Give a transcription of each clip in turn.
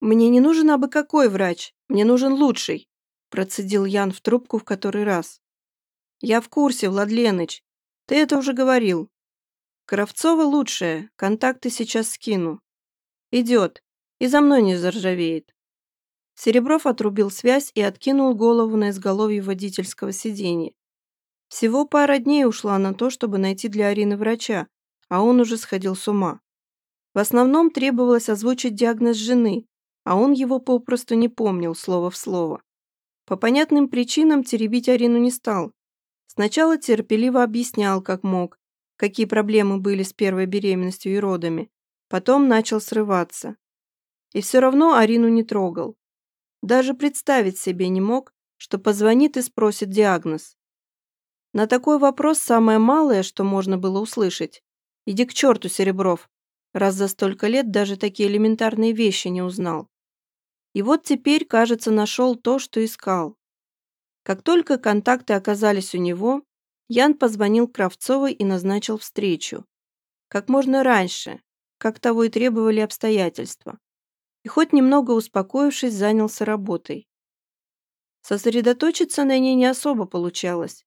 «Мне не нужен абы какой врач, мне нужен лучший», процедил Ян в трубку в который раз. «Я в курсе, Владленыч. Ты это уже говорил. Кравцова лучшая, контакты сейчас скину. Идет, и за мной не заржавеет». Серебров отрубил связь и откинул голову на изголовье водительского сиденья. Всего пара дней ушла на то, чтобы найти для Арины врача, а он уже сходил с ума. В основном требовалось озвучить диагноз жены, а он его попросту не помнил слово в слово. По понятным причинам теребить Арину не стал. Сначала терпеливо объяснял, как мог, какие проблемы были с первой беременностью и родами. Потом начал срываться. И все равно Арину не трогал. Даже представить себе не мог, что позвонит и спросит диагноз. На такой вопрос самое малое, что можно было услышать. «Иди к черту, Серебров, раз за столько лет даже такие элементарные вещи не узнал. И вот теперь, кажется, нашел то, что искал. Как только контакты оказались у него, Ян позвонил Кравцовой и назначил встречу. Как можно раньше, как того и требовали обстоятельства. И хоть немного успокоившись, занялся работой. Сосредоточиться на ней не особо получалось.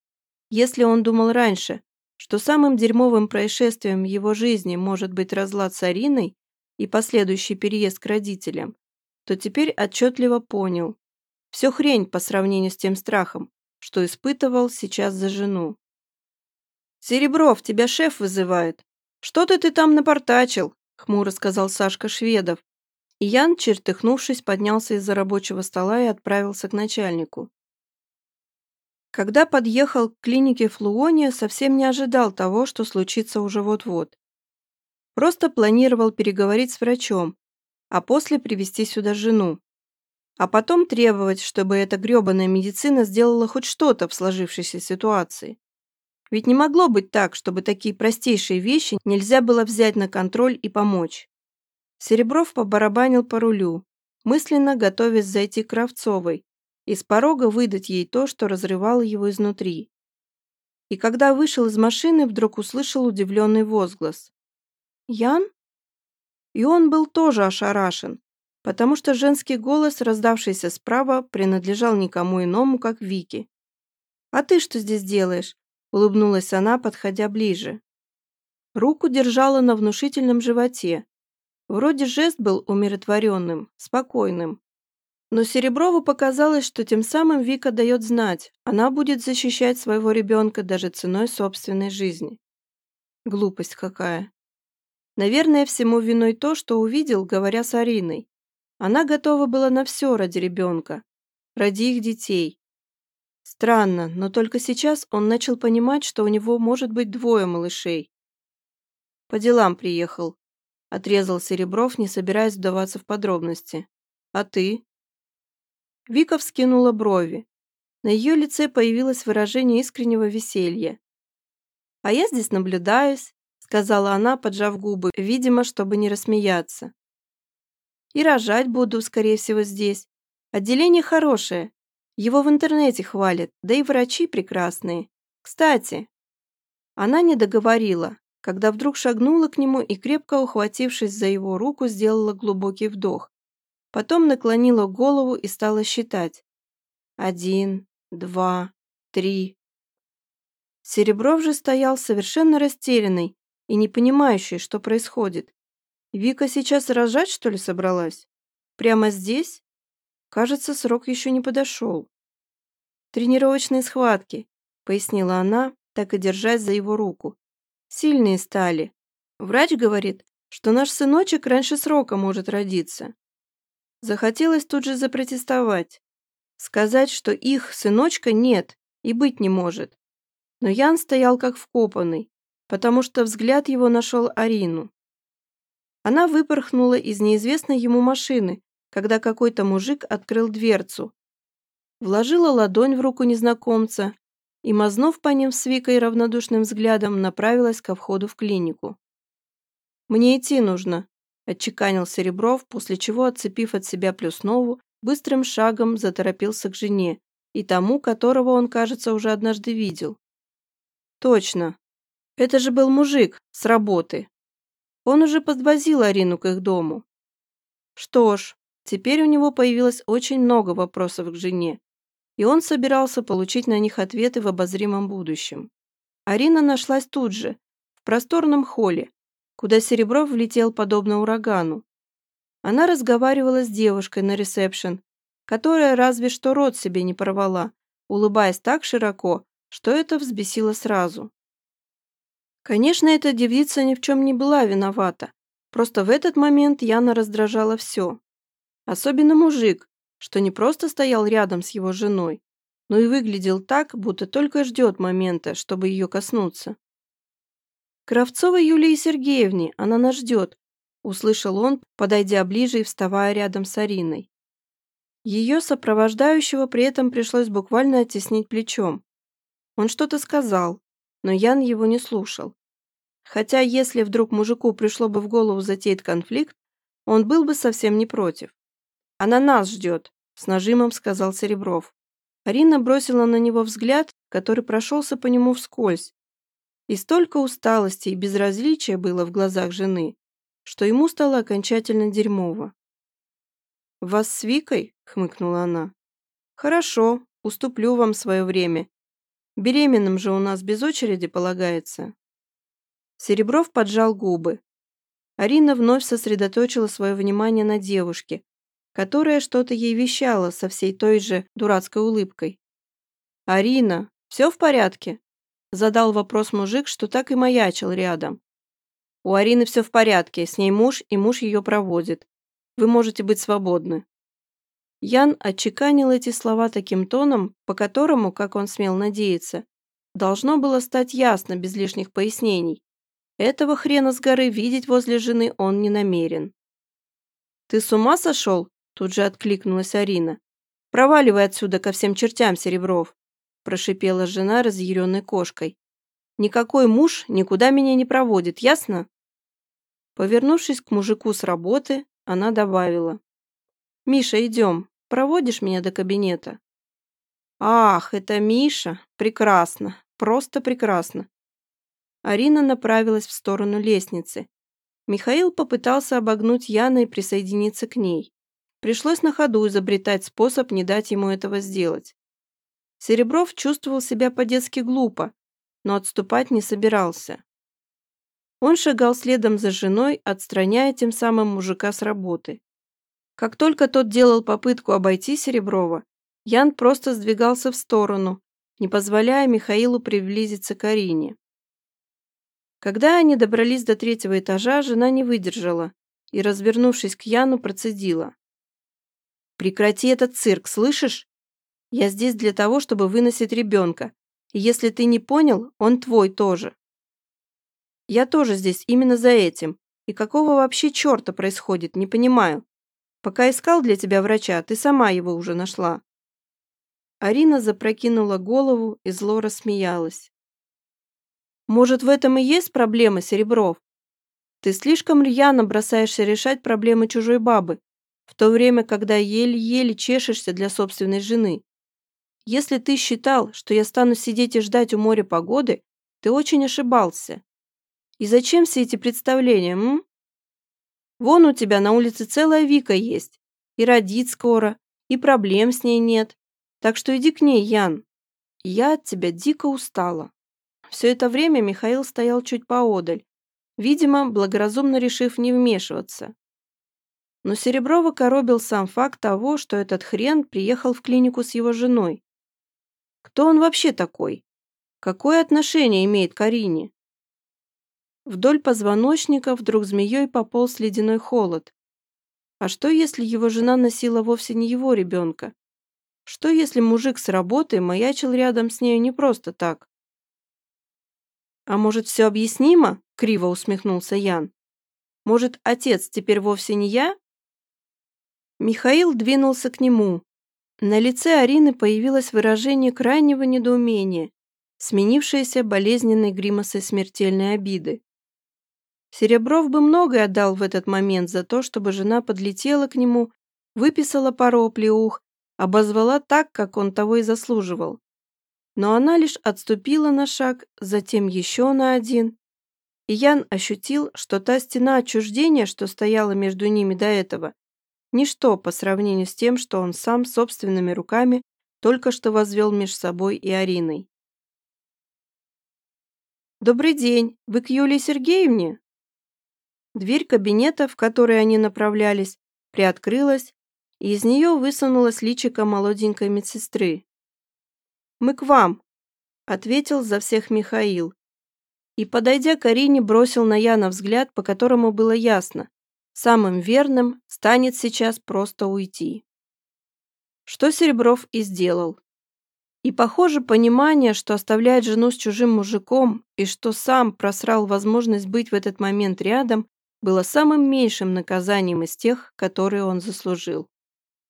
Если он думал раньше, что самым дерьмовым происшествием его жизни может быть разлад с Ариной и последующий переезд к родителям, то теперь отчетливо понял. Все хрень по сравнению с тем страхом, что испытывал сейчас за жену. «Серебров, тебя шеф вызывает. Что-то ты там напортачил», — хмуро сказал Сашка Шведов. И Ян, чертыхнувшись, поднялся из-за рабочего стола и отправился к начальнику. Когда подъехал к клинике Флуония, совсем не ожидал того, что случится уже вот-вот. Просто планировал переговорить с врачом, а после привести сюда жену. А потом требовать, чтобы эта грёбаная медицина сделала хоть что-то в сложившейся ситуации. Ведь не могло быть так, чтобы такие простейшие вещи нельзя было взять на контроль и помочь. Серебров побарабанил по рулю, мысленно готовясь зайти к Кравцовой, и с порога выдать ей то, что разрывало его изнутри. И когда вышел из машины, вдруг услышал удивленный возглас. «Ян?» И он был тоже ошарашен, потому что женский голос, раздавшийся справа, принадлежал никому иному, как Вике. «А ты что здесь делаешь?» – улыбнулась она, подходя ближе. Руку держала на внушительном животе. Вроде жест был умиротворенным, спокойным. Но Сереброву показалось, что тем самым Вика дает знать, она будет защищать своего ребенка даже ценой собственной жизни. Глупость какая. Наверное, всему виной то, что увидел, говоря с Ариной. Она готова была на все ради ребенка, ради их детей. Странно, но только сейчас он начал понимать, что у него может быть двое малышей. «По делам приехал», — отрезал Серебров, не собираясь вдаваться в подробности. «А ты?» Вика вскинула брови. На ее лице появилось выражение искреннего веселья. «А я здесь наблюдаюсь», — сказала она, поджав губы, видимо, чтобы не рассмеяться. «И рожать буду, скорее всего, здесь. Отделение хорошее. Его в интернете хвалят, да и врачи прекрасные. Кстати...» Она не договорила, когда вдруг шагнула к нему и, крепко ухватившись за его руку, сделала глубокий вдох. Потом наклонила голову и стала считать. Один, два, три. Серебров же стоял совершенно растерянный и не понимающий, что происходит. Вика сейчас рожать, что ли, собралась? Прямо здесь? Кажется, срок еще не подошел. Тренировочные схватки, пояснила она, так и держась за его руку. Сильные стали. Врач говорит, что наш сыночек раньше срока может родиться. Захотелось тут же запротестовать. Сказать, что их сыночка нет и быть не может. Но Ян стоял как вкопанный, потому что взгляд его нашел Арину. Она выпорхнула из неизвестной ему машины, когда какой-то мужик открыл дверцу. Вложила ладонь в руку незнакомца и, мазнув по ним с Викой равнодушным взглядом, направилась ко входу в клинику. «Мне идти нужно», отчеканил Серебров, после чего, отцепив от себя Плюснову, быстрым шагом заторопился к жене и тому, которого он, кажется, уже однажды видел. Точно. Это же был мужик с работы. Он уже подвозил Арину к их дому. Что ж, Теперь у него появилось очень много вопросов к жене, и он собирался получить на них ответы в обозримом будущем. Арина нашлась тут же, в просторном холле, куда Серебров влетел подобно урагану. Она разговаривала с девушкой на ресепшн, которая разве что рот себе не порвала, улыбаясь так широко, что это взбесило сразу. Конечно, эта девица ни в чем не была виновата, просто в этот момент Яна раздражала все. Особенно мужик, что не просто стоял рядом с его женой, но и выглядел так, будто только ждет момента, чтобы ее коснуться. «Кравцовой Юлии Сергеевне, она нас ждет», – услышал он, подойдя ближе и вставая рядом с Ариной. Ее сопровождающего при этом пришлось буквально оттеснить плечом. Он что-то сказал, но Ян его не слушал. Хотя если вдруг мужику пришло бы в голову затеять конфликт, он был бы совсем не против. «Она нас ждет», – с нажимом сказал Серебров. Арина бросила на него взгляд, который прошелся по нему вскользь. И столько усталости и безразличия было в глазах жены, что ему стало окончательно дерьмово. «Вас с Викой?» – хмыкнула она. «Хорошо, уступлю вам свое время. Беременным же у нас без очереди полагается». Серебров поджал губы. Арина вновь сосредоточила свое внимание на девушке, которая что-то ей вещала со всей той же дурацкой улыбкой. «Арина, все в порядке?» Задал вопрос мужик, что так и маячил рядом. «У Арины все в порядке, с ней муж, и муж ее проводит. Вы можете быть свободны». Ян отчеканил эти слова таким тоном, по которому, как он смел надеяться, должно было стать ясно без лишних пояснений. Этого хрена с горы видеть возле жены он не намерен. «Ты с ума сошел?» Тут же откликнулась Арина. «Проваливай отсюда ко всем чертям, Серебров!» Прошипела жена разъяренной кошкой. «Никакой муж никуда меня не проводит, ясно?» Повернувшись к мужику с работы, она добавила. «Миша, идем. Проводишь меня до кабинета?» «Ах, это Миша! Прекрасно! Просто прекрасно!» Арина направилась в сторону лестницы. Михаил попытался обогнуть Яна и присоединиться к ней. Пришлось на ходу изобретать способ не дать ему этого сделать. Серебров чувствовал себя по-детски глупо, но отступать не собирался. Он шагал следом за женой, отстраняя тем самым мужика с работы. Как только тот делал попытку обойти Сереброва, Ян просто сдвигался в сторону, не позволяя Михаилу приблизиться к Арине. Когда они добрались до третьего этажа, жена не выдержала и, развернувшись к Яну, процедила. Прекрати этот цирк, слышишь? Я здесь для того, чтобы выносить ребенка. И если ты не понял, он твой тоже. Я тоже здесь именно за этим. И какого вообще черта происходит, не понимаю. Пока искал для тебя врача, ты сама его уже нашла. Арина запрокинула голову и зло рассмеялась. Может, в этом и есть проблема, Серебров? Ты слишком рьяно бросаешься решать проблемы чужой бабы, в то время, когда еле-еле чешешься для собственной жены. Если ты считал, что я стану сидеть и ждать у моря погоды, ты очень ошибался. И зачем все эти представления, м? Вон у тебя на улице целая Вика есть, и родит скоро, и проблем с ней нет. Так что иди к ней, Ян. Я от тебя дико устала. Все это время Михаил стоял чуть поодаль, видимо, благоразумно решив не вмешиваться. Но Сереброва коробил сам факт того, что этот хрен приехал в клинику с его женой. Кто он вообще такой? Какое отношение имеет к Арине? Вдоль позвоночника вдруг змеей пополз ледяной холод. А что, если его жена носила вовсе не его ребенка? Что, если мужик с работы маячил рядом с нею не просто так? «А может, все объяснимо?» — криво усмехнулся Ян. «Может, отец теперь вовсе не я?» Михаил двинулся к нему. На лице Арины появилось выражение крайнего недоумения, сменившееся болезненной гримасой смертельной обиды. Серебров бы многое отдал в этот момент за то, чтобы жена подлетела к нему, выписала пару оплеух, обозвала так, как он того и заслуживал. Но она лишь отступила на шаг, затем еще на один. И Ян ощутил, что та стена отчуждения, что стояла между ними до этого, Ничто по сравнению с тем, что он сам собственными руками только что возвел меж собой и Ариной. «Добрый день! Вы к Юлии Сергеевне?» Дверь кабинета, в который они направлялись, приоткрылась, и из нее высунулась личико молоденькой медсестры. «Мы к вам», — ответил за всех Михаил. И, подойдя к Арине, бросил на Яна взгляд, по которому было ясно. Самым верным станет сейчас просто уйти. Что Серебров и сделал. И, похоже, понимание, что оставляет жену с чужим мужиком и что сам просрал возможность быть в этот момент рядом, было самым меньшим наказанием из тех, которые он заслужил.